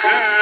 could.